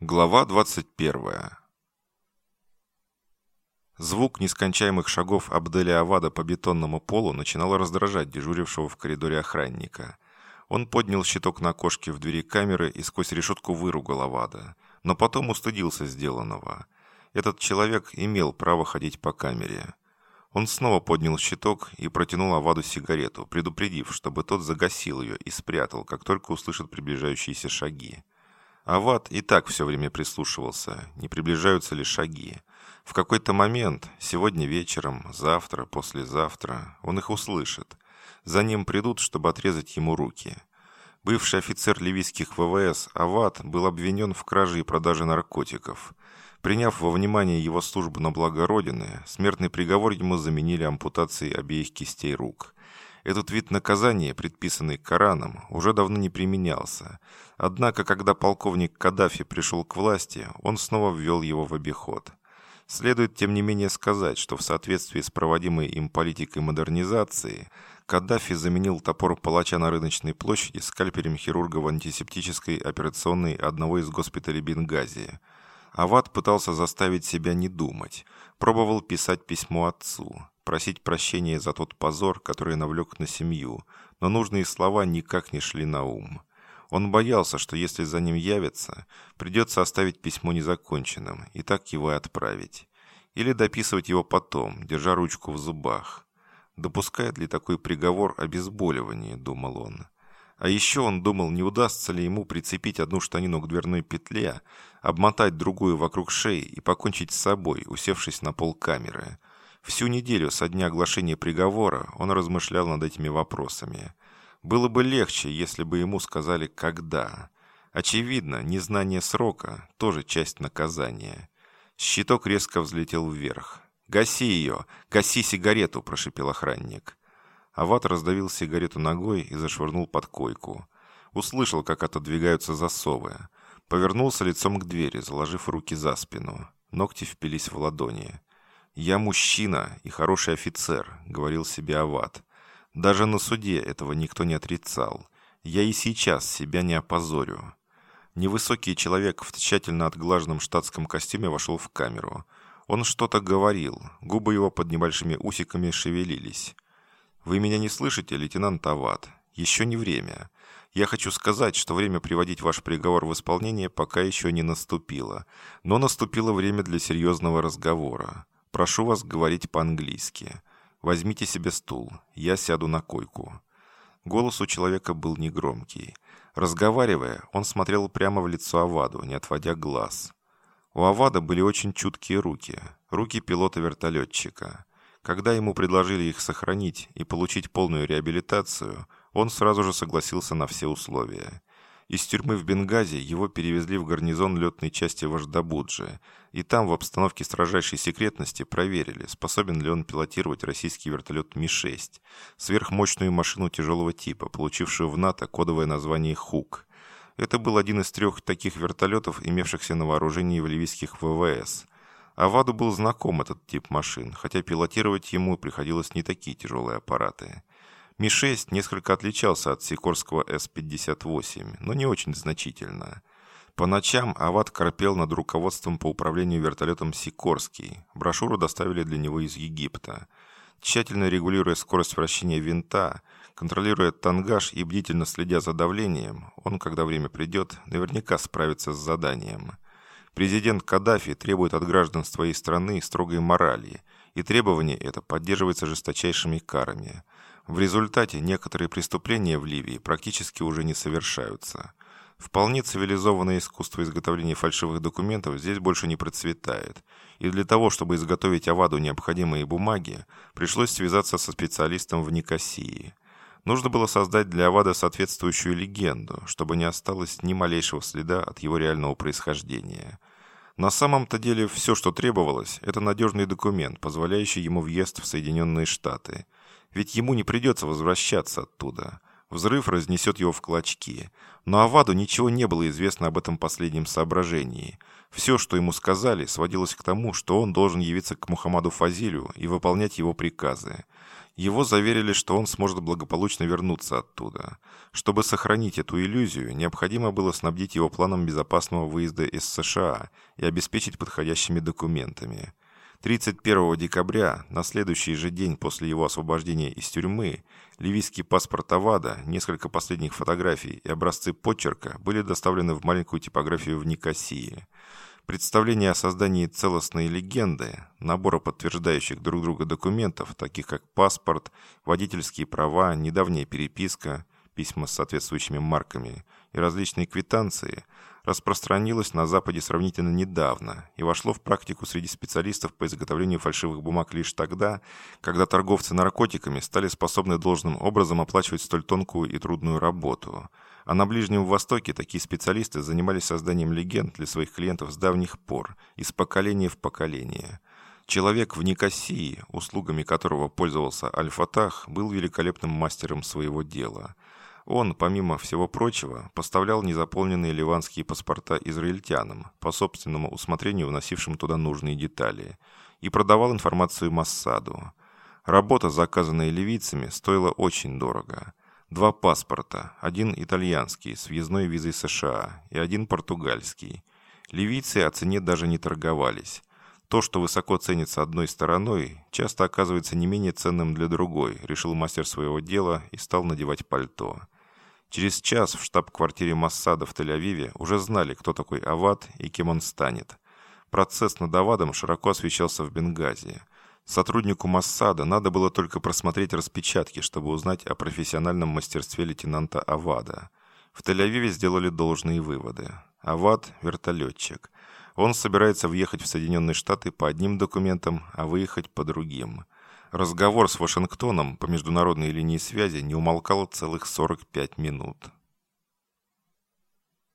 Глава 21. Звук нескончаемых шагов Абделя Авада по бетонному полу начинал раздражать дежурившего в коридоре охранника. Он поднял щиток на окошке в двери камеры и сквозь решетку выругал Авада, но потом устыдился сделанного. Этот человек имел право ходить по камере. Он снова поднял щиток и протянул Аваду сигарету, предупредив, чтобы тот загасил ее и спрятал, как только услышит приближающиеся шаги. Ават и так все время прислушивался, не приближаются ли шаги. В какой-то момент, сегодня вечером, завтра, послезавтра, он их услышит. За ним придут, чтобы отрезать ему руки. Бывший офицер ливийских ВВС Ават был обвинен в краже и продаже наркотиков. Приняв во внимание его службу на благо Родины, смертный приговор ему заменили ампутацией обеих кистей рук. Этот вид наказания, предписанный Кораном, уже давно не применялся. Однако, когда полковник Каддафи пришел к власти, он снова ввел его в обиход. Следует, тем не менее, сказать, что в соответствии с проводимой им политикой модернизации, Каддафи заменил топор палача на рыночной площади скальпелем хирурга в антисептической операционной одного из госпиталей Бенгази. Ават пытался заставить себя не думать, пробовал писать письмо отцу просить прощения за тот позор, который навлек на семью, но нужные слова никак не шли на ум. Он боялся, что если за ним явятся, придется оставить письмо незаконченным и так его и отправить. Или дописывать его потом, держа ручку в зубах. Допускает ли такой приговор обезболивание, думал он. А еще он думал, не удастся ли ему прицепить одну штанину к дверной петле, обмотать другую вокруг шеи и покончить с собой, усевшись на пол камеры. Всю неделю со дня оглашения приговора он размышлял над этими вопросами. Было бы легче, если бы ему сказали «когда». Очевидно, незнание срока – тоже часть наказания. Щиток резко взлетел вверх. «Гаси ее! Гаси сигарету!» – прошипел охранник. Ават раздавил сигарету ногой и зашвырнул под койку. Услышал, как отодвигаются засовы. Повернулся лицом к двери, заложив руки за спину. Ногти впились в ладони. «Я мужчина и хороший офицер», — говорил себе Ават. Даже на суде этого никто не отрицал. Я и сейчас себя не опозорю. Невысокий человек в тщательно отглаженном штатском костюме вошел в камеру. Он что-то говорил, губы его под небольшими усиками шевелились. «Вы меня не слышите, лейтенант Ават? Еще не время. Я хочу сказать, что время приводить ваш приговор в исполнение пока еще не наступило, но наступило время для серьезного разговора. Прошу вас говорить по-английски. Возьмите себе стул. Я сяду на койку». Голос у человека был негромкий. Разговаривая, он смотрел прямо в лицо Аваду, не отводя глаз. У Авада были очень чуткие руки. Руки пилота-вертолетчика. Когда ему предложили их сохранить и получить полную реабилитацию, он сразу же согласился на все условия. Из тюрьмы в Бенгази его перевезли в гарнизон летной части Важдабуджи, и там в обстановке строжайшей секретности проверили, способен ли он пилотировать российский вертолет Ми-6, сверхмощную машину тяжелого типа, получившую в НАТО кодовое название «Хук». Это был один из трех таких вертолетов, имевшихся на вооружении в ливийских ВВС. Аваду был знаком этот тип машин, хотя пилотировать ему приходилось не такие тяжелые аппараты. Ми-6 несколько отличался от Сикорского С-58, но не очень значительно. По ночам Ават корпел над руководством по управлению вертолетом Сикорский. Брошюру доставили для него из Египта. Тщательно регулируя скорость вращения винта, контролируя тангаж и бдительно следя за давлением, он, когда время придет, наверняка справится с заданием. Президент Каддафи требует от граждан своей страны строгой морали, и требование это поддерживается жесточайшими карами – в результате некоторые преступления в Ливии практически уже не совершаются. Вполне цивилизованное искусство изготовления фальшивых документов здесь больше не процветает. И для того, чтобы изготовить Аваду необходимые бумаги, пришлось связаться со специалистом в Никосии. Нужно было создать для Авада соответствующую легенду, чтобы не осталось ни малейшего следа от его реального происхождения. На самом-то деле все, что требовалось, это надежный документ, позволяющий ему въезд в Соединенные Штаты – ведь ему не придется возвращаться оттуда. Взрыв разнесет его в клочки. Но Аваду ничего не было известно об этом последнем соображении. Все, что ему сказали, сводилось к тому, что он должен явиться к Мухаммаду Фазилю и выполнять его приказы. Его заверили, что он сможет благополучно вернуться оттуда. Чтобы сохранить эту иллюзию, необходимо было снабдить его планом безопасного выезда из США и обеспечить подходящими документами. 31 декабря, на следующий же день после его освобождения из тюрьмы, ливийский паспорт Авада, несколько последних фотографий и образцы почерка были доставлены в маленькую типографию в Никосии. Представление о создании целостной легенды, набора подтверждающих друг друга документов, таких как паспорт, водительские права, недавняя переписка, письма с соответствующими марками и различные квитанции, распространилось на Западе сравнительно недавно и вошло в практику среди специалистов по изготовлению фальшивых бумаг лишь тогда, когда торговцы наркотиками стали способны должным образом оплачивать столь тонкую и трудную работу – а на Ближнем Востоке такие специалисты занимались созданием легенд для своих клиентов с давних пор, из поколения в поколение. Человек в Никосии, услугами которого пользовался Аль-Фатах, был великолепным мастером своего дела. Он, помимо всего прочего, поставлял незаполненные ливанские паспорта израильтянам, по собственному усмотрению вносившим туда нужные детали, и продавал информацию Массаду. Работа, заказанная ливийцами, стоила очень дорого – Два паспорта, один итальянский с въездной визой США и один португальский. Ливийцы о цене даже не торговались. То, что высоко ценится одной стороной, часто оказывается не менее ценным для другой, решил мастер своего дела и стал надевать пальто. Через час в штаб-квартире Массада в Тель-Авиве уже знали, кто такой Авад и кем он станет. Процесс над Авадом широко освещался в Бенгази. Сотруднику Массада надо было только просмотреть распечатки, чтобы узнать о профессиональном мастерстве лейтенанта Авада. В Тель-Авиве сделали должные выводы. Авад – вертолетчик. Он собирается въехать в Соединенные Штаты по одним документам, а выехать по другим. Разговор с Вашингтоном по международной линии связи не умолкал целых 45 минут.